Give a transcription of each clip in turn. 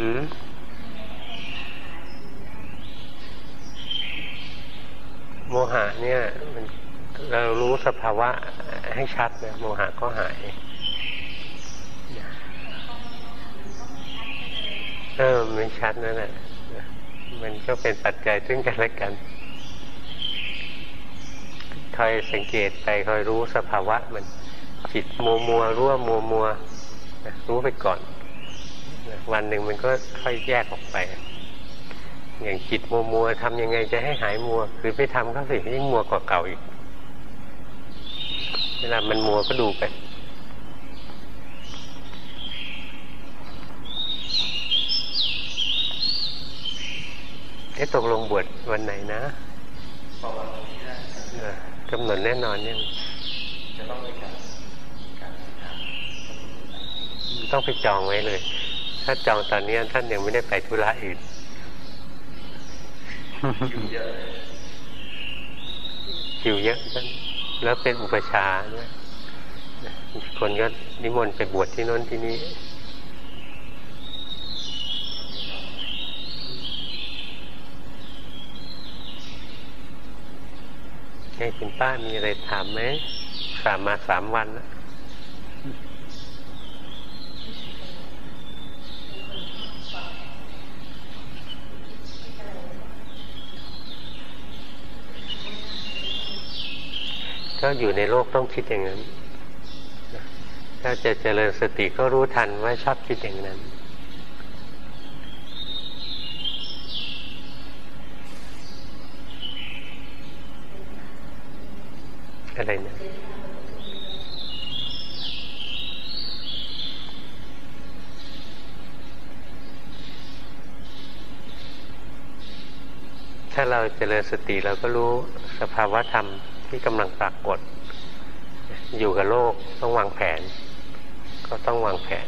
อืมโมหะเนี่ย มันเรารู้สภาวะให้ชัดเนะโมหะก็หายเออมันชัดนั่นแหละมันก็เป็นปัจจัยซึ่งกันและกันคอยสังเกตไปคอยรู้สภาวะมันจิตมัวมัวรั่วมัวมัวรู้ไปก่อน วันหนึ่งมันก็ค่อยแยกออกไป อย่างจิตมัวมัวทำยังไงจะให้หายมัว คือไปทำก็สิยิ่งมัวกว่าเก่าอีก เวลามันมัวก็ดูไปเอ๊ะตกลงบวชวันไหนนะกำหนดแน่นอนยังต้องไปจองไว้เลย ถ้าจองตอนนี้ท่านยังไม่ได้ไปธุระอื่นคิวเยอะท่านแล้วเป็นอุปชาด้วยคนก็นิมนต์ไปบวชที่น้นที่นี้ให้คุณป้ามีอะไรถามไหมถามมาสามวันแล้ว ก็อยู่ในโลกต้องคิดอย่างนั้นถ้าจะเจริญสติก็รู้ทันว่าชอบคิดอย่างนั้น อะไรนะถ้าเราเจริญสติเราก็รู้สภาวะธรรม ที่กำลังปรากฏ อยู่กับโลกต้องวางแผน ก็ต้องวางแผน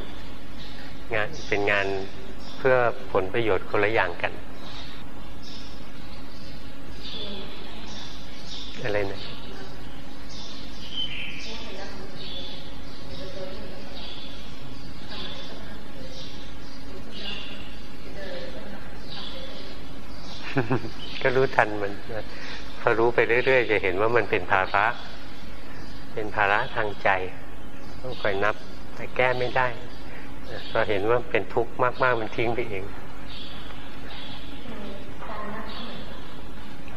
งานเป็นงานเพื่อผลประโยชน์คนละอย่างกัน อะไรนะก็รู้ทันมัน พอรู้ไปเรื่อยๆ จะเห็นว่ามันเป็นภาระ เป็นภาระทางใจ ต้องคอยนับ แต่แก้ไม่ได้พอเห็นว่าเป็นทุกข์มาก ๆ มันทิ้งไปเอง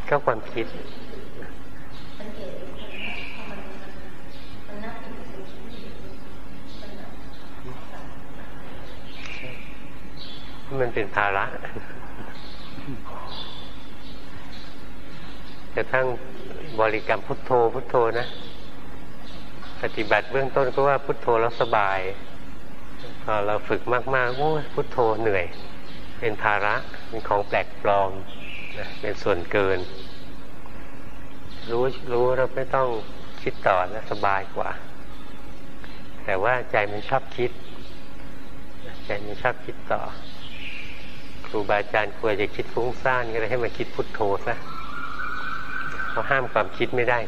ก็ความคิดมันเป็นภาระ กระทั่งบริกรรมพุทโธพุทโธนะปฏิบัติเบื้องต้นก็ว่าพุทโธแล้วสบายพอเราฝึกมากๆโอ้พุทโธเหนื่อย เป็นภาระเป็นของแปลกปลอมนะเป็นส่วนเกิน รู้รู้เราไม่ต้องคิดต่อแล้วสบายกว่า แต่ว่าใจมันชอบคิด ใจมันชอบคิดต่อ ครูบาอาจารย์ควรจะคิดฟุ้งซ่านก็เลยให้มาคิดพุทโธซะ เขาห้ามความคิดไม่ได้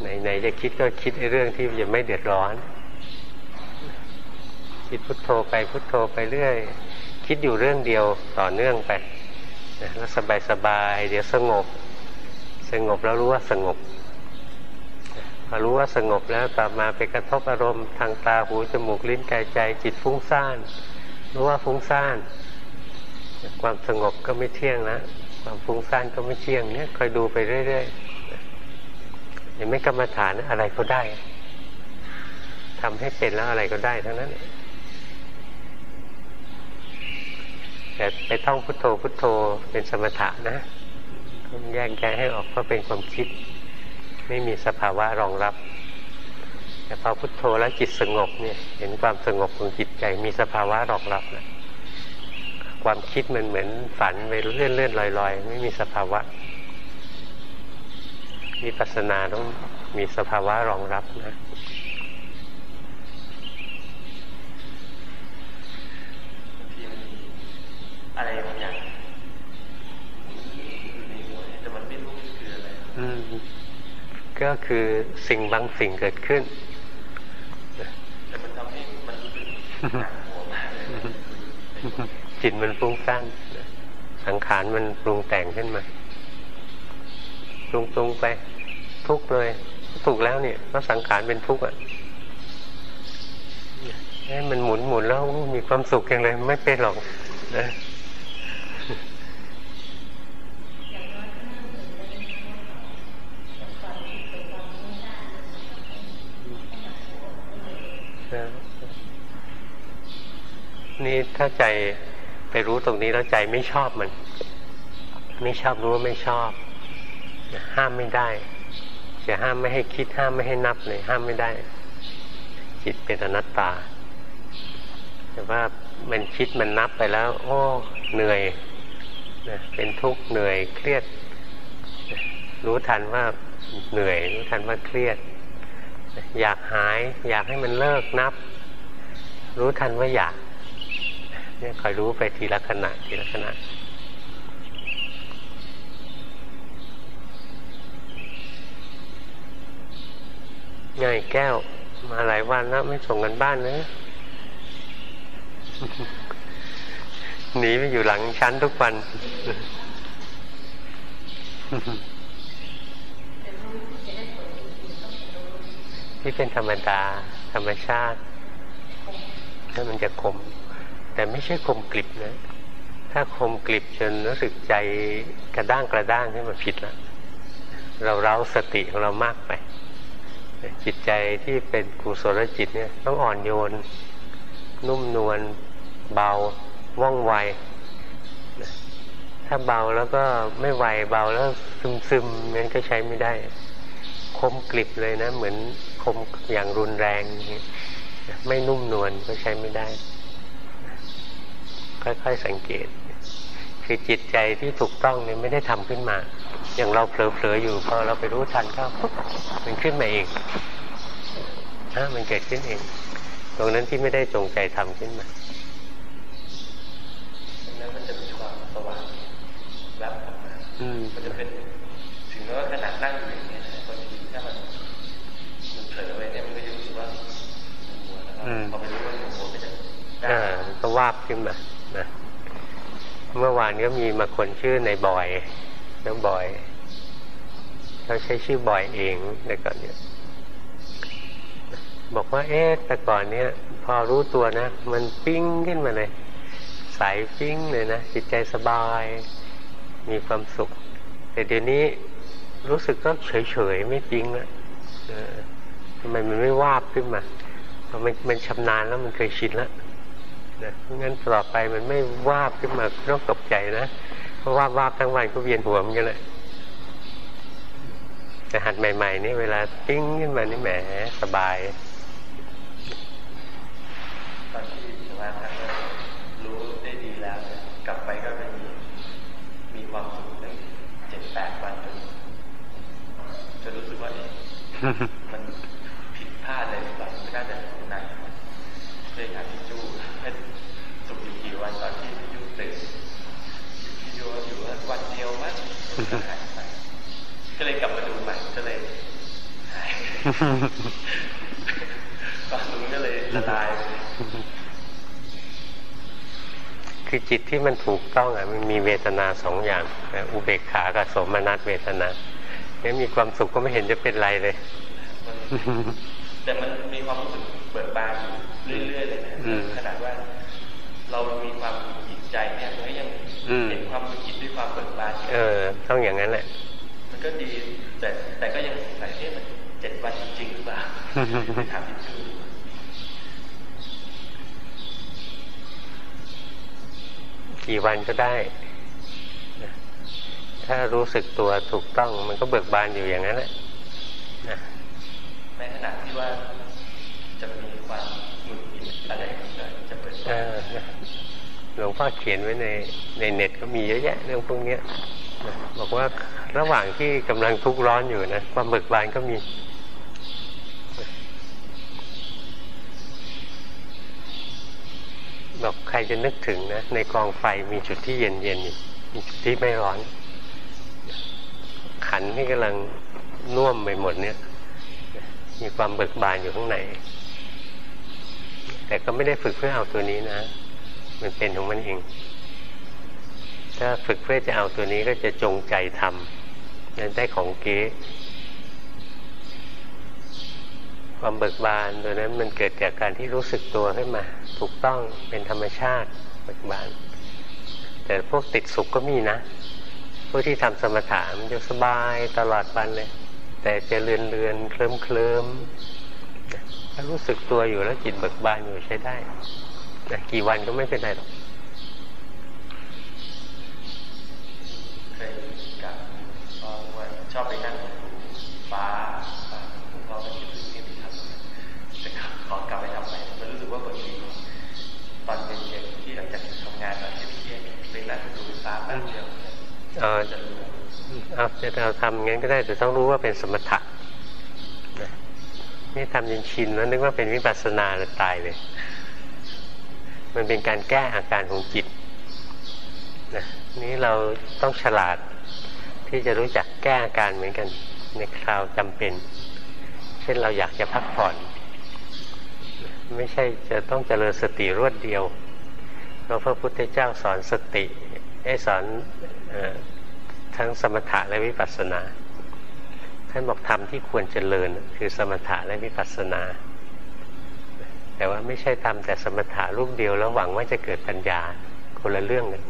ไหนไหนจะคิดก็คิดในเรื่องที่จะไม่เดือดร้อน คิดพุทโธไปพุทโธไปเรื่อย คิดอยู่เรื่องเดียวต่อเนื่องไปแล้วสบายสบาย เดี๋ยวสงบ สงบแล้วรู้ว่าสงบพอรู้ว่าสงบแล้วกลับมาไปกระทบอารมณ์ทางตาหูจมูกลิ้นกายใจ จิตฟุ้งซ่าน รู้ว่าฟุ้งซ่าน ความสงบก็ไม่เที่ยงนะ ความฟุ้งซ่านก็ไม่เที่ยงเนี่ยคอยดูไปเรื่อยๆยังไม่กรรมฐานอะไรก็ได้ทำให้เป็นแล้วอะไรก็ได้ทั้งนั้นแต่ไปท่องพุทโธพุทโธเป็นสมถะนะต้องแยกแยะให้ออกเพราะเป็นความคิด ไม่มีสภาวะรองรับ แต่พอพุทโธแล้วจิตสงบเนี่ย เห็นความสงบของจิตใจมีสภาวะรองรับนะ ความคิดมันเหมือนฝันไปเลื่อนเลื่อนลอยลอยไม่มีสภาวะมีปัสนาต้องมีสภาวะรองรับนะอะไรบางอย่างในหัวแต่มันไม่รู้คืออะไรก็คือสิ่งบางสิ่งเกิดขึ้นแต่มันทำให้มันรู้สึกหนักหัวมากเลย จิตมันฟุ้งซ่านสังขารมันปรุงแต่งขึ้นมาปรุงปรุงไป ทุกเลยถูกแล้วเนี่ยเพราะสังขารเป็นทุกข์อะให้มันหมุนหมุนแล้วมีความสุขอย่างไรไม่เป็นหรอกนะนี่ถ้าใจ รู้ตรงนี้แล้วใจไม่ชอบมัน ไม่ชอบรู้ว่าไม่ชอบ ห้ามไม่ได้จะห้ามไม่ให้คิดห้ามไม่ให้นับเลยห้ามไม่ได้ จิตเป็นอนัตตา แต่ว่ามันคิดมันนับไปแล้ว โอ้เหนื่อยนะเป็นทุกข์เหนื่อยเครียด รู้ทันว่าเหนื่อย รู้ทันว่าเครียด อยากหาย อยากให้มันเลิกนับ รู้ทันว่าอยาก เนี่ยคอยรู้ไปทีละขณะทีละขณะง่ายแก้ว มาหลายวันแล้วไม่ส่งกันบ้านเนะหนีไปอยู่หลังชั้นทุกวันที่เป็นธรรมดา ธรรมชาติถ้ามันจะคม แต่ไม่ใช่คมกลิบนะ ถ้าคมกลิบจนรู้สึกใจกระด้างกระด้างนี่มันผิดล้วเราเร้าสติของเรามากไป จิตใจที่เป็นกุศลจิตเนี่ย ต้องอ่อนโยน นุ่มนวลเบาว่องไว ถ้าเบาแล้วก็ไม่ไวเบาแล้วซึมซึมมันก็ใช้ไม่ได้ คมกลิบเลยนะ เหมือนคมอย่างรุนแรง ไม่นุ่มนวลก็ใช้ไม่ได้ ค่อย ๆ สังเกต คือจิตใจที่ถูกต้องเนี่ยไม่ได้ทำขึ้นมา อย่างเราเผลอๆอยู่พอเราไปรู้ทันก็ปุ๊บมันขึ้นมาเองนะมันเกิดขึ้นเอง ตรงนั้นที่ไม่ได้จงใจทำขึ้นมาแล้วมันจะมีความสว่างรับออกมามันจะเป็นถึงแม้ว่าขนาดนั่งอยู่อย่างนี้นะบางทีถ้ามันมันเผลอไปเนี่ยมันก็จะรู้สึกว่ามันมัวแล้วพอไปรู้ว่ามันมัวก็จะอ่าก็วาบขึ้นมานะ เมื่อวานก็มีมาคนชื่อในบอยน้องบอยเขาใช้ชื่อบอยเองในก่อนเนี่ยบอกว่าเอ๊ะแต่ก่อนเนี้ยพอรู้ตัวนะ มันปิ้งขึ้นมาเลยใสปิ้งเลยนะจิตใจสบาย มีความสุข แต่เดี๋ยวนี้รู้สึกก็เฉยๆไม่ปิ้งแล้วทำไมมันไม่วาบขึ้นมาเพราะมันมันชำนาญแล้วมันเคยชินแล้ว นะงั้นต่อไปมันไม่วาบขึ้นมาต้องตกใจนะ เพราะว่าวาบทั้งวันก็เวียนหัวมันกันเลยแต่หัดใหม่ๆนี่เวลาปิ้งขึ้นมานี่แหมสบายตอนที่สมาธิรู้ได้ดีแล้วกลับไปก็เป็นมีความสุขตั้งเจ็ดแปดวันจนจนรู้สึกว่ามันผิดพลาดเลยแบบไม่น่าจะนานเลยถามพี่จูวันตอนที่พี่ยุตื่นพี่ยุอยู่วันเดียวมั้งหายไปก็เลยกลับมาดูใหม่ก็เลยหาย ตอนนู้นก็เลยละลายคือจิตที่มันถูกต้องอะมันมีเวทนาสองอย่าง อุเบกขากับสมนัตเวทนาเนี่ยมีความสุขก็ไม่เห็นจะเป็นไรเลย แต่มันมีความรู้สึกเบิกบานเรื่อยๆเลยนะขนาดว่า เรามีความจิตใจเนี่ยมันก็ยังเห็นความจิตด้วยความเบิกบานเออ ต้องอย่างนั้นแหละมันก็ดีแต่แต่ก็ยังสงสัยเอ๊ะมัน กี่วันก็ได้ ถ้ารู้สึกตัวถูกต้อง มันก็เบิกบานอยู่อย่างนั้นแหละในขณะที่ว่าจะมีความหงุดหงิดอะไรจะเปิดหลวงพ่อเขียนไว้ในในเน็ตก็มีเยอะแยะเรื่องพวกนี้บอกว่าระหว่างที่กำลังทุกข์ร้อนอยู่นะความเบิกบานก็มี อกใครจะนึกถึงนะ ในกองไฟมีจุดที่เย็นเย็นอยู่มีจุดที่ไม่ร้อน ขันที่กำลังน่วมไปหมดเนี่ย มีความเบิกบานอยู่ข้างในแต่ก็ไม่ได้ฝึกเพื่อเอาตัวนี้นะ มันเป็นของมันเอง ถ้าฝึกเพื่อจะเอาตัวนี้ก็จะจงใจทำนั้นได้ของเก๊ความเบิกบานตัวนั้นมันเกิดจากการที่รู้สึกตัวขึ้นมา ถูกต้องเป็นธรรมชาติเบิกบานแต่พวกติดสุขก็มีนะพวกที่ทำสมถะมันจะสบายตลอดวันเลย แต่จะเลือนเลือนเคลิ้มเคลิ้มถ้ารู้สึกตัวอยู่แล้วจิตเบิกบานอยู่ใช้ได้นะกี่วันก็ไม่เป็นไรหรอกเคยกับพ่อว่าชอบไปนั่งฟ้าคุณพ่อก็คิดถึงที่ทำแต่ขอกลับไปทำใหม่มันรู้สึกว่าบางทีตอนเย็นๆที่หลังจากทำงานตอนเที่ยงๆไปนั่งดูฟ้าแป๊บเดียวเออจะเอาจะเราทำงั้นก็ได้แต่ต้องรู้ว่าเป็นสมถะนี่ทำจนชินแล้วนึกว่าเป็นวิปัสสนาเลยตายเลย มันเป็นการแก้อาการของจิตนะนี้เราต้องฉลาดที่จะรู้จักแก้อาการเหมือนกัน ในคราวจำเป็น เช่นเราอยากจะพักผ่อน ไม่ใช่จะต้องเจริญสติรวดเดียวเพราะพระพุทธเจ้าสอนสติ ให้สอนทั้งสมถะและวิปัสสนา ท่านบอกธรรมที่ควรเจริญ คือสมถะและวิปัสสนา แต่ว่าไม่ใช่ทำแต่สมถะรูปเดียวแล้วหวังว่าจะเกิดปัญญาคนละเรื่องกัน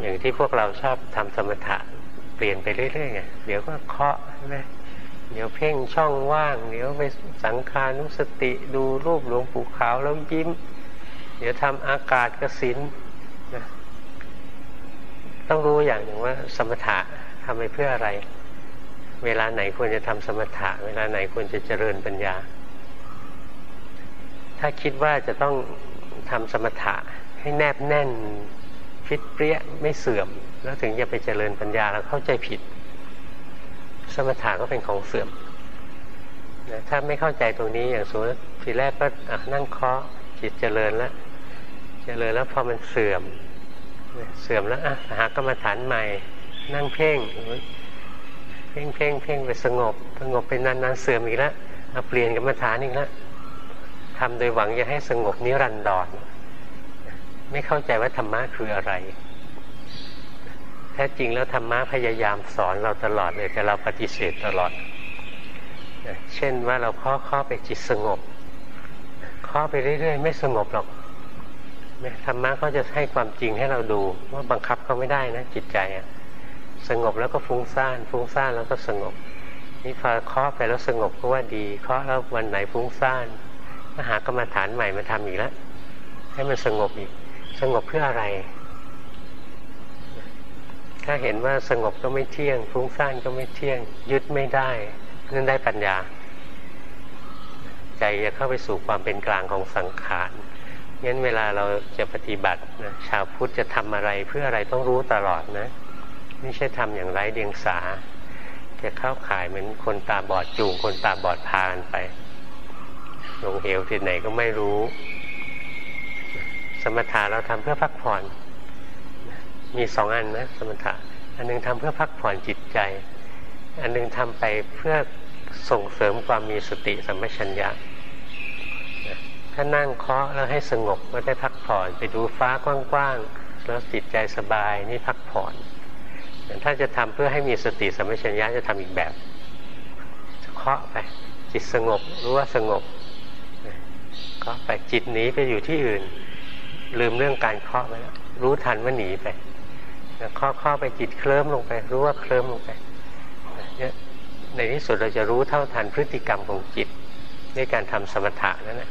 อย่างที่พวกเราชอบทำสมถะเปลี่ยนไปเรื่อยๆไงเดี๋ยวก็เคาะใช่ไหมเดี๋ยวเพ่งช่องว่าง เดี๋ยวไปสังขานุสติดูรูปหลวงปู่ขาวแล้วยิ้ม เดี๋ยวทำอากาศกสิน ต้องรู้อย่างหนึ่งว่า สมถะทำไปเพื่ออะไร เวลาไหนควรจะทำสมถะ เวลาไหนควรจะเจริญปัญญา ถ้าคิดว่าจะต้องทำสมถะให้แนบแน่นฟิตเปรี้ยไม่เสื่อม แล้วถึงจะไปเจริญปัญญาแล้วเข้าใจผิด สมถะก็เป็นของเสื่อมนะถ้าไม่เข้าใจตรงนี้อย่างสมมติทีแรกก็นั่งเคาะจิตเจริญแล้ว เจริญแล้วพอมันเสื่อม เสื่อมแล้วอะหากรรมฐานใหม่ นั่งเพ่งเพ่งเพ่งเพ่งไปสงบ สงบไปนานๆเสื่อมอีกแล้วเอาเปลี่ยนกรรมฐานอีกแล้วทำโดยหวังจะให้สงบนิรันดรไม่เข้าใจว่าธรรมะคืออะไร แท้จริงแล้วธรรมะพยายามสอนเราตลอดเลยแต่เราปฏิเสธตลอด เช่นว่าเราข้อข้อไปจิตสงบ ข้อไปเรื่อยๆ ไม่สงบหรอก ธรรมะเขาจะให้ความจริงให้เราดู ว่าบังคับเขาไม่ได้นะ จิตใจอะสงบแล้วก็ฟุ้งซ่าน ฟุ้งซ่านแล้วก็สงบ นี่พอเคาะไปแล้วสงบก็ว่าดีเคาะแล้ววันไหนฟุ้งซ่านก็หากรรมฐานใหม่มาทำอีกแล้วให้มันสงบอีก สงบเพื่ออะไร ถ้าเห็นว่าสงบก็ไม่เที่ยง ฟุ้งซ่านก็ไม่เที่ยง ยึดไม่ได้นั่นได้ปัญญา ใจจะเข้าไปสู่ความเป็นกลางของสังขาร งั้นเวลาเราจะปฏิบัตินะชาวพุทธจะทำอะไรเพื่ออะไรต้องรู้ตลอดนะ ไม่ใช่ทำอย่างไร้เดียงสา จะเข้าข่ายเหมือนคนตาบอดจูงคนตาบอดพานไป ลงเหวที่ไหนก็ไม่รู้ สมถะเราทำเพื่อพักผ่อน มีสองอันนะ สมถะ อันนึงทำเพื่อพักผ่อนจิตใจ อันนึงทำไปเพื่อส่งเสริมความมีสติสัมปชัญญะ ถ้านั่งเคาะแล้วให้สงบก็ได้พักผ่อน ไปดูฟ้ากว้างๆแล้วจิตใจสบายนี่พักผ่อนถ้าจะทำเพื่อให้มีสติสัมปชัญญะจะทำอีกแบบเคาะไป จิตสงบรู้ว่าสงบเคาะไปจิตหนีไปอยู่ที่อื่น ลืมเรื่องการเคาะไปแล้วรู้ทันว่าหนีไปเคาะเคาะไปจิตเคลิ้มลงไป รู้ว่าเคลิ้มลงไปในที่สุดเราจะรู้เท่าทันพฤติกรรมของจิตด้วยการทำสมถะนั่นแหละ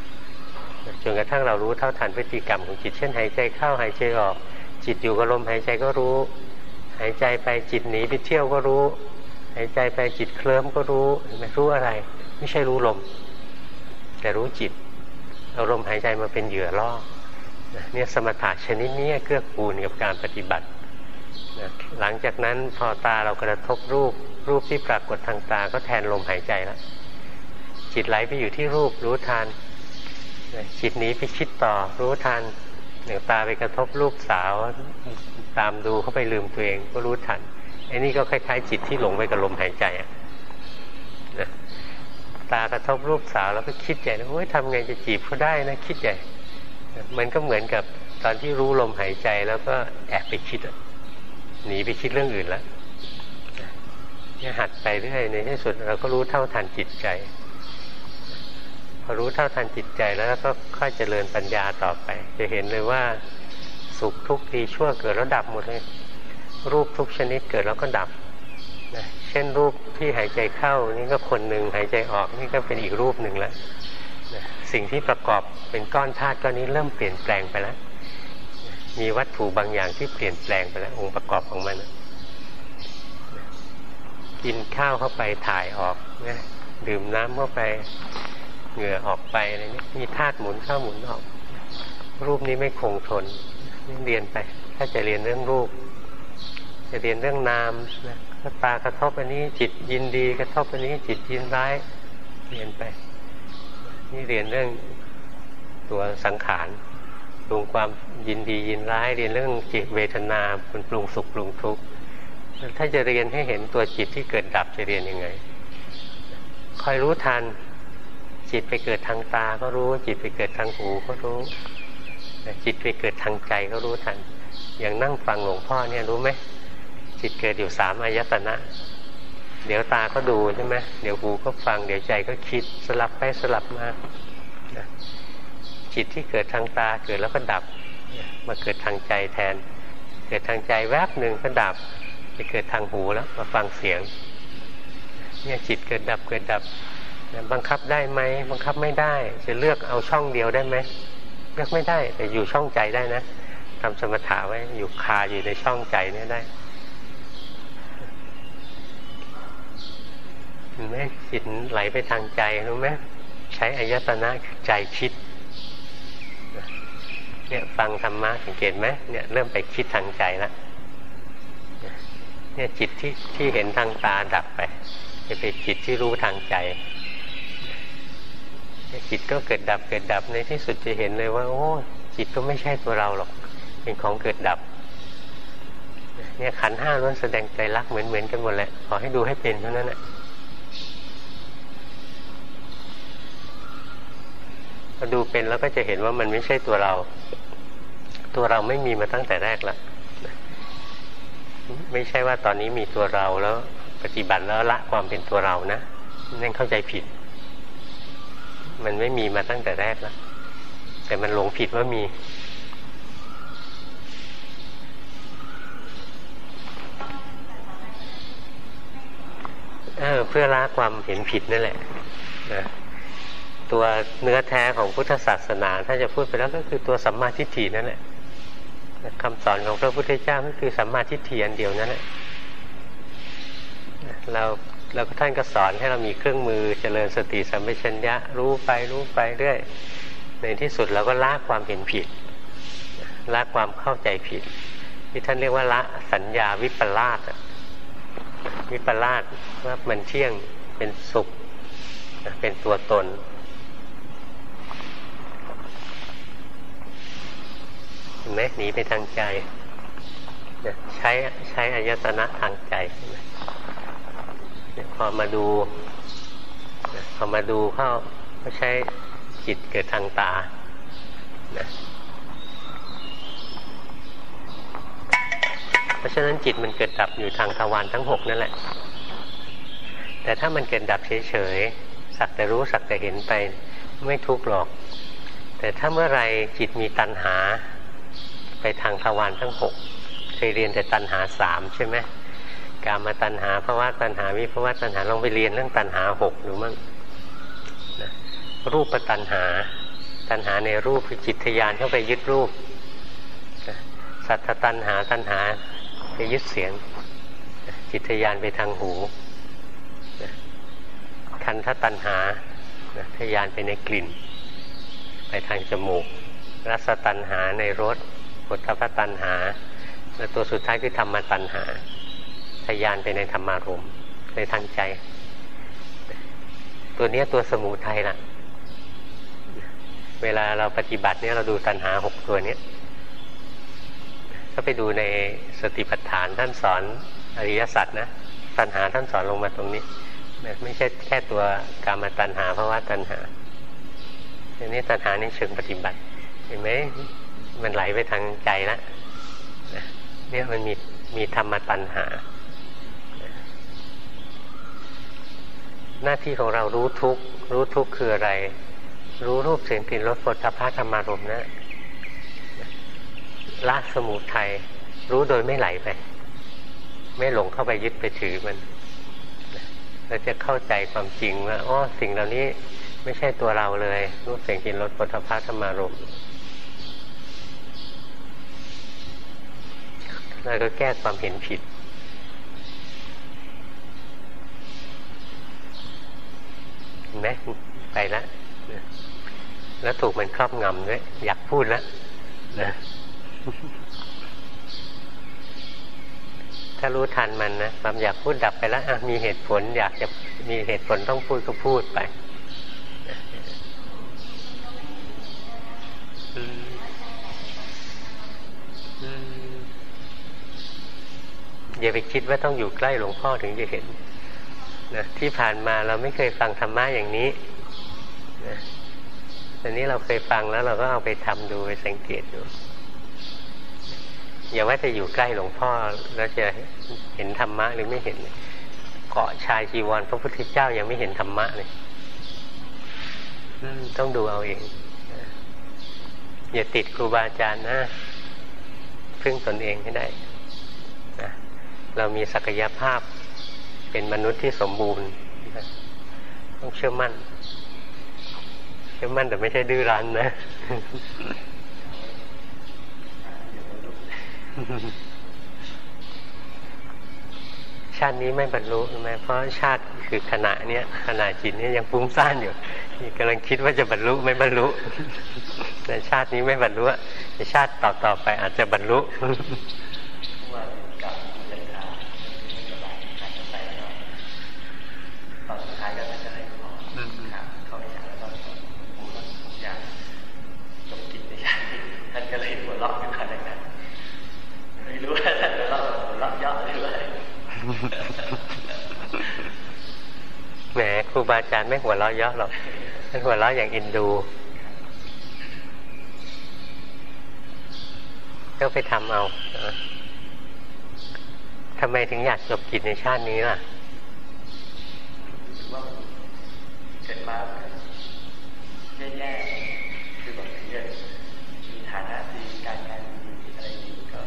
จนกระทั่งเรารู้เท่าทันพฤติกรรมของจิต เช่นหายใจเข้าหายใจออก จิตอยู่กับลมหายใจก็รู้ หายใจไปจิตหนีไปเที่ยวก็รู้ หายใจไปจิตเคลิ้มก็รู้ไม่รู้อะไร ไม่ใช่รู้ลม แต่รู้จิตเอาลมหายใจมาเป็นเหยื่อล่อเนี่ยสมถะชนิดนี้เกื้อกูลกับการปฏิบัติหลังจากนั้นพอตาเรากระทบรูปรูปที่ปรากฏทางตาก็แทนลมหายใจแล้วจิตไหลไปอยู่ที่รูปรู้ทัน จิตหนีไปคิดต่อรู้ทันหนึ่งตาไปกระทบรูปสาว ตามดูเข้าไปลืมตัวเองก็รู้ทันไอ้นี่ก็คล้ายๆจิตที่หลงไปกับลมหายใจอะตากระทบรูปสาวแล้วก็คิดใหญ่โอ้ยทำไงจะจีบเขาได้นะคิดใหญ่มันก็เหมือนกับตอนที่รู้ลมหายใจแล้วก็แอบไปคิดหนีไปคิดเรื่องอื่นแล้วเนี่ยหัดไปเรื่อยในที่สุดเราก็รู้เท่าทันจิตใจ รู้เท่าทันจิตใจแล้วก็ค่อยเจริญปัญญาต่อไป จะเห็นเลยว่าสุขทุกข์ดีชั่วเกิดแล้วดับหมดเลย รูปทุกชนิดเกิดแล้วก็ดับนะเช่นรูปที่หายใจเข้านี่ก็คนหนึ่งหายใจออกนี่ก็เป็นอีกรูปหนึ่งแล้วนะสิ่งที่ประกอบเป็นก้อนธาตุก้อนนี้เริ่มเปลี่ยนแปลงไปแล้ว มีวัตถุบางอย่างที่เปลี่ยนแปลงไปแล้ว องค์ประกอบของมันนะกินข้าวเข้าไปถ่ายออกนะดื่มน้ำเข้าไป เหงื่อออกไปอะไรนี้มีธาตุหมุนเข้าหมุนออก รูปนี้ไม่คงทนเรียนไป ถ้าจะเรียนเรื่องรูป จะเรียนเรื่องนามนะถ้าตากระทบอันนี้จิตยินดีกระทบอันนี้จิตยินร้ายเรียนไป นี่เรียนเรื่องตัวสังขารปรุงความยินดียินร้าย เรียนเรื่องจิตเวทนาเป็นปรุงสุขปรุงทุกข์ถ้าจะเรียนให้เห็นตัวจิตที่เกิดดับจะเรียนยังไงคอยรู้ทัน จิตไปเกิดทางตาก็รู้ จิตไปเกิดทางหูก็รู้ จิตไปเกิดทางใจก็รู้ทัน อย่างนั่งฟังหลวงพ่อเนี่ยรู้ไหมจิตเกิดอยู่สามอายตนะ เดี๋ยวตาก็ดูใช่ไหมเดี๋ยวหูก็ฟัง เดี๋ยวใจก็คิดสลับไปสลับมาจิตที่เกิดทางตาเกิดแล้วก็ดับ มาเกิดทางใจแทน เกิดทางใจแวบหนึ่งก็ดับไปเกิดทางหูแล้วมาฟังเสียง เนี่ยจิตเกิดดับเกิดดับ บังคับได้ไหมบังคับไม่ได้ จะเลือกเอาช่องเดียวได้ไหมเลือกไม่ได้ แต่อยู่ช่องใจได้นะทำสมถะไว้อยู่คาอยู่ในช่องใจนี่ได้เห็นไหมจิตไหลไปทางใจรู้ไหมใช้อายตนะใจคิดเนี่ยฟังธรรมะสังเกตไหมเนี่ยเริ่มไปคิดทางใจแล้วเนี่ยจิตที่ที่เห็นทางตาดับไปจะเป็นจิตที่รู้ทางใจ จิตก็เกิดดับเกิดดับในที่สุดจะเห็นเลยว่า โอ้จิตก็ไม่ใช่ตัวเราหรอก เป็นของเกิดดับ เนี่ยขันห้าล้วนแสดงใจรักเหมือนเหมือนกันหมดแหละขอให้ดูให้เป็นเท่านั้นแหละพอดูเป็นแล้วก็จะเห็นว่ามันไม่ใช่ตัวเรา ตัวเราไม่มีมาตั้งแต่แรกล้วไม่ใช่ว่าตอนนี้มีตัวเราแล้ว ปฏิบัติแล้วละความเป็นตัวเรานะนั่นเข้าใจผิด มันไม่มีมาตั้งแต่แรกแล้วแต่มันหลงผิดว่ามีเออเพื่อละความเห็นผิดนั่นแหละนะตัวเนื้อแท้ของพุทธศาสนา ถ้าจะพูดไปแล้วก็คือตัวสัมมาทิฏฐินั่นแหละคำสอนของพระพุทธเจ้าก็คือสัมมาทิฏฐิอันเดียวนั่นแหละเรา เราก็ท่านก็สอนให้เรามีเครื่องมือเจริญสติสัมปชัญญะรู้ไปรู้ไปเรื่อย ในที่สุดเราก็ละความเห็นผิดละความเข้าใจผิด ที่ท่านเรียกว่าละสัญญาวิปลาสวิปลาสว่ามันเที่ยงเป็นสุขเป็นตัวตน เห็นไหมหนีไปทางใจ ใช้ใช้อายตนะทางใจ พอมาดูพอมาดูเข้าก็ใช้จิตเกิดทางตาเพราะฉะนั้นจิตมันเกิดดับอยู่ทางทวารทั้งหกนั่นแหละ แต่ถ้ามันเกิดดับเฉยๆ สักแต่รู้สักแต่เห็นไปไม่ทุกข์หรอก แต่ถ้าเมื่อไรจิตมีตัณหา ไปทางทวารทั้งหกเคยเรียนแต่ตัณหาสามใช่ไหม กามาตัณหาภาวะตัณหาวิภาวะตัณหาลองไปเรียนเรื่องตัณหาหกดูมั่งนะรูปตัณหา ตัณหาในรูปจิตทยานเข้าไปยึดรูปสัทธตัณหาตัณหาไปยึดเสียง จิตทยานไปทางหูคันทตัณหาทยานไปในกลิ่น ไปทางจมูกรสตัณหาในรสพุทธพตัณหาและตัวสุดท้ายคือธรรมตัณหา ทยานไปในธรรมารมในทางใจ ตัวนี้ตัวสมุทัยล่ะ เวลาเราปฏิบัติเนี่ยเราดูตัณหาหกตัวนี้ก็ไปดูในสติปัฏฐานท่านสอนอริยสัจนะตัณหาท่านสอนลงมาตรงนี้ไม่ใช่แค่ตัวกามตัณหาเพราะว่าตัณหาอันนี้ตัณหาในเชิงปฏิบัติ เห็นไหมมันไหลไปทางใจแล้วเนี่ยมันมีมีธรรมตัณหา หน้าที่ของเรารู้ทุกรู้ทุกคืออะไร รู้รูปเสียงกลิ่นรสผลตภะธรรมารมนะละสมุทัยรู้โดยไม่ไหลไป ไม่หลงเข้าไปยึดไปถือมันเราจะเข้าใจความจริงว่าอ๋อสิ่งเหล่านี้ไม่ใช่ตัวเราเลย รูปเสียงกลิ่นรสผลตภะธรรมารมเราก็แก้ความเห็นผิดเห็น ไหมไปแล้วแล้วถูกมันครอบงำด้วยอยากพูดแล้วนะถ้ารู้ทันมันนะความอยากพูดดับไปแล้วมีเหตุผล อยากจะมีเหตุผลต้องพูดก็พูดไป อย่าไปคิดว่าต้องอยู่ใกล้หลวงพ่อถึงจะเห็น นะที่ผ่านมาเราไม่เคยฟังธรรมะอย่างนี้นะตอนนี้เราเคยฟังแล้วเราก็เอาไปทำดูไปสังเกตดูอย่าว่าจะอยู่ใกล้หลวงพ่อแล้วจะเห็นธรรมะหรือไม่เห็น เกาะชายจีวรพระพุทธเจ้ายังไม่เห็นธรรมะเลยต้องดูเอาเอง อย่าติดครูบาอาจารย์นะพึ่งตนเองให้ได้นะเรามีศักยภาพ เป็นมนุษย์ที่สมบูรณ์ต้องเชื่อมั่น เชื่อมั่นแต่ไม่ใช่ดื้อรั้นนะชาตินี้ไม่บรรลุใช่ไหมเพราะชาติคือขณะเนี้ยขณะจิตเนี้ยยังฟุ้งซ่านอยู่นี่กำลังคิดว่าจะบรรลุไม่บรรลุ แต่ชาตินี้ไม่บรรลุแต่ชาติต่อต่อไปอาจจะบรรลุแหมค รูบาอาจารย์ไม่หัวเราะเยอะหรอกท่านหัวเราะอย่างอินดูก็ไปทำเอาทำไมถึงอยากจบกิจในชาตินี้ล่ะเกิดมาแย่ๆคือแบบมีฐานะดีการงานดีอะไรดีก็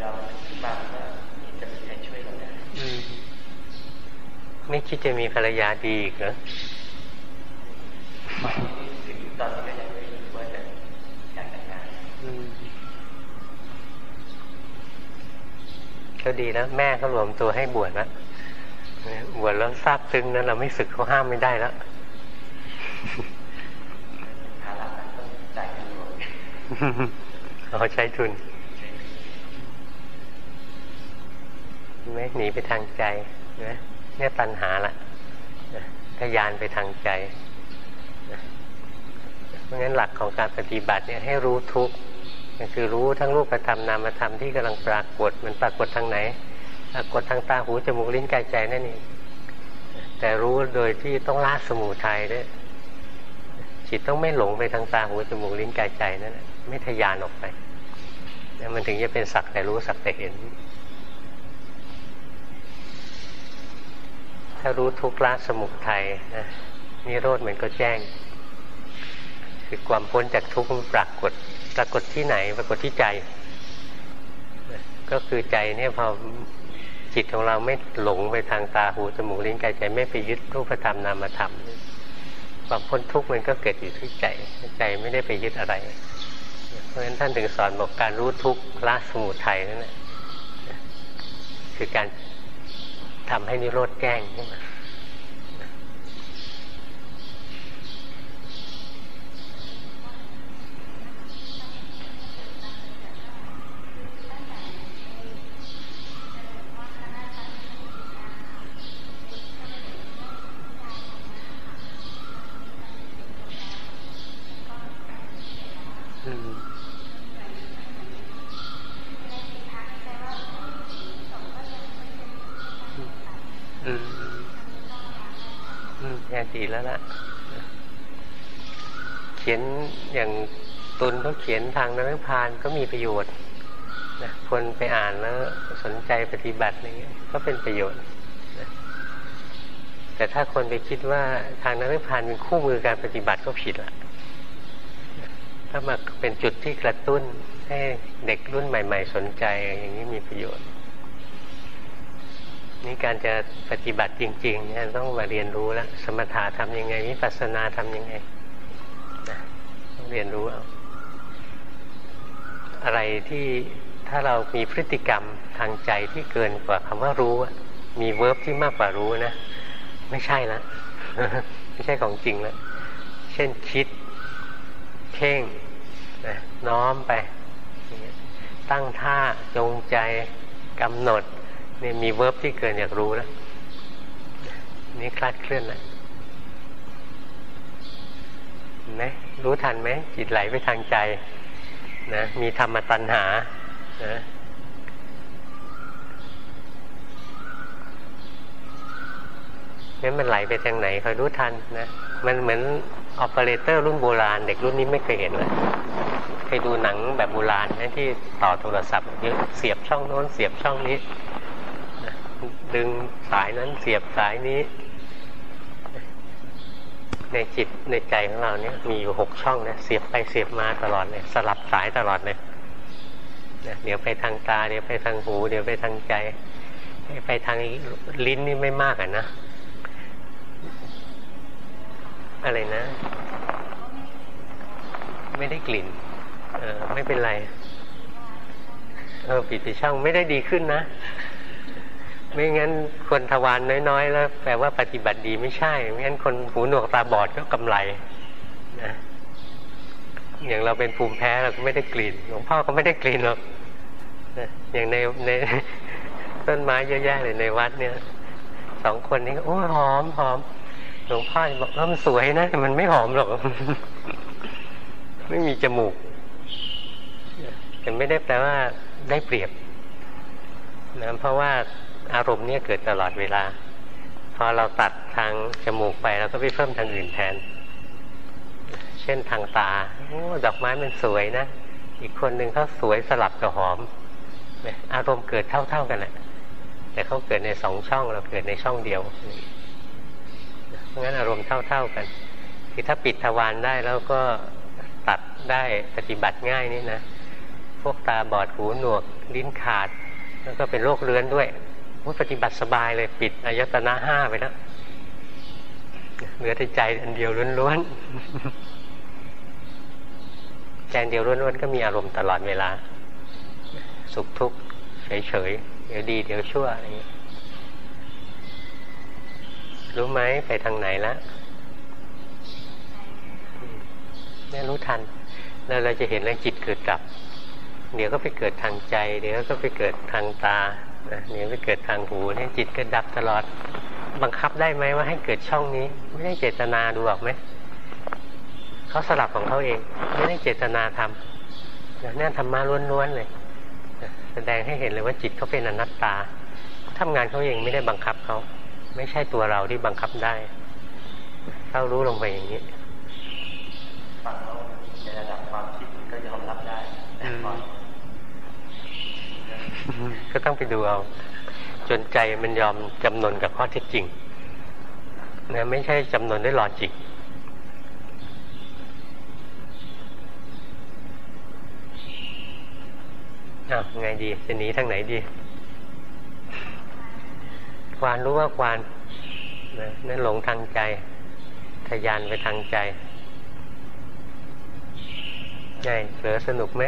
เราขึ้นมาก็จะมีใครช่วยเราได้ ไม่คิดจะมีภรรยาดีอีกเหรอตอนนี้ก็ยังไม่รู้ว่าจะอยากแต่งงานก็ดีแล้วแม่เขารวมตัวให้บวชแล้วบวชแล้วทราบซึ้งนั้น เราไม่ศึกเขาห้ามไม่ได้แล้วเขาใช้ทุนไม่หนีไปทางใจนะ เนี่ยตัณหาละทยานไปทางใจเพราะงั้นหลักของการปฏิบัติเนี่ยให้รู้ทุกคือรู้ทั้งรูปธรรมนามธรรมที่กำลังปรากฏมันปรากฏทางไหนปรากฏทางตาหูจมูกลิ้นกายใจนั่นเองแต่รู้โดยที่ต้องละสมูทัยด้วยจิตต้องไม่หลงไปทางตาหูจมูกลิ้นกายใจนั่นแหละไม่ทยานออกไปมันถึงจะเป็นสักแต่รู้สักแต่เห็น ถ้ารู้ทุกข์ละสมุทัยนะนิโรธมันก็แจ้ง คือความพ้นจากทุกข์มันปรากฏ ปรากฏที่ไหน ปรากฏที่ใจ ก็คือใจเนี่ยพอจิตของเราไม่หลงไปทางตาหูจมูกลิ้นกายใจไม่ไปยึดรูปธรรมนามธรรมความพ้นทุกข์มันก็เกิดอยู่ที่ใจ ใจไม่ได้ไปยึดอะไร เพราะฉะนั้นท่านถึงสอนบอกการรู้ทุกข์ละสมุทัยนั่นแหละคือการ ทำให้นิโรธแจ้งขึ้นมา ดีแล้วล่ะ เขียนอย่างตุนเขาเขียนทางนักพานก็มีประโยชน์นะคนไปอ่านแล้วสนใจปฏิบัติอะไรเงี้ยก็เป็นประโยชน์นะแต่ถ้าคนไปคิดว่าทางนักพานเป็นคู่มือการปฏิบัติก็ผิดละถ้ามาเป็นจุดที่กระตุ้นให้เด็กรุ่นใหม่ ๆ สนใจอย่างนี้มีประโยชน์ นี่การจะปฏิบัติจริง ๆ เนี่ยต้องมาเรียนรู้แล้ว สมถะทำยังไงวิปัสสนาทำยังไงต้องเรียนรู้เอาอะไรที่ถ้าเรามีพฤติกรรมทางใจที่เกินกว่าคำว่ารู้มีเวิร์บที่มากกว่ารู้นะ ไม่ใช่แล้วไม่ใช่ของจริงแล้วเช่นคิดเพ่งนะน้อมไป ตั้งท่าจงใจกำหนด นี่มีเวิร์บที่เกินอยากรู้แล้วนี่คลาดเคลื่อนแล้วไหมรู้ทันไหมจิตไหลไปทางใจนะมีธรรมตัณหานะงั้นมันไหลไปทางไหนคอยรู้ทันนะมันเหมือนออปเปอเรเตอร์รุ่นโบราณ เด็กรุ่นนี้ไม่เคยเห็นเลยเคยดูหนังแบบโบราณนะที่ต่อโทรศัพท์เสียบช่องโน้นเสียบช่องนี้ ดึงสายนั้นเสียบสายนี้ ในจิตในใจของเราเนี่ย มีอยู่หกช่องนะเสียบไปเสียบมาตลอดเลยสลับสายตลอดเลยเดี๋ยวไปทางตา เดี๋ยวไปทางหู เดี๋ยวไปทางใจ ไปทางลิ้นนี่ไม่มากอะนะ อะไรนะ ไม่ได้กลิ่น เออไม่เป็นไร เออปิดช่องไม่ได้ดีขึ้นนะ ไม่งั้นคนทวารนน้อยๆ แล้วแปลว่าปฏิบัติดีไม่ใช่ ไม่งั้นคนหูหนวกตาบอดก็กำไรนะอย่างเราเป็นภูมิแพ้เราก็ไม่ได้กลิ่นหลวงพ่อก็ไม่ได้กลิ่นหรอกอย่างในในต้นไม้เยอะแยะเลยในวัดเนี่ยสองคนนี้โอ้หอมหอมหลวงพ่อบอกว่ามันสวยนะมันไม่หอมหรอก ไม่มีจมูกแต่ไม่ได้แปลว่าได้เปรียบนะเพราะว่า อารมณ์เนี่ยเกิดตลอดเวลา พอเราตัดทางจมูกไปเราก็ไปเพิ่มทางอื่นแทน เช่นทางตาโอ้ดอกไม้มันสวยนะ อีกคนหนึ่งเขาสวยสลับกับหอม อารมณ์เกิดเท่า ๆกันแหละแต่เขาเกิดในสองช่องเราเกิดในช่องเดียวเพราะงั้นอารมณ์เท่า ๆกันคือถ้าปิดทวารได้แล้วก็ตัดได้ปฏิบัติง่ายนี่นะ พวกตาบอดหูหนวกลิ้นขาด แล้วก็เป็นโรคเรื้อนด้วย ปฏิบัติสบายเลยปิดอายตนะห้าไปแล้วเหลือแต่ใจอันเดียวล้วนๆ ใจเดียวล้วนๆก็มีอารมณ์ตลอดเวลา สุขทุกข์เฉยๆ เดี๋ยวดีเดี๋ยวชั่วอะไรอย่างนี้รู้ไหมไปทางไหนแล้วเนี่ยรู้ทัน แล้วเราจะเห็นเรื่องจิตเกิดดับ เดี๋ยวก็ไปเกิดทางใจ เดี๋ยวก็ไปเกิดทางตา เดี๋ยไปเกิดทางหูเนี่ยจิตเกิดดับตลอด บังคับได้ไหมว่าให้เกิดช่องนี้ ไม่ได้เจตนาดูออกไหมเขาสลับของเขาเอง ไม่ได้เจตนาทำนี่ธรรมะล้วนๆเลยแสดงให้เห็นเลยว่าจิตเขาเป็นอนัตตาทำงานเขาเองไม่ได้บังคับเขา ไม่ใช่ตัวเราที่บังคับได้เข้ารู้ลงไปอย่างนี้ฟังแล้วในระดับความคิดก็ยอมรับได้แต่ ก็ต้องไปดูเอา จนใจมันยอมจำนนกับข้อเท็จจริงนะไม่ใช่จำนนด้วยลอจิกอ้าวไงดีจะหนีทางไหนดีควานรู้ว่าควานนะนั่นหลงทางใจ ทยานไปทางใจไงเผลอสนุกไหม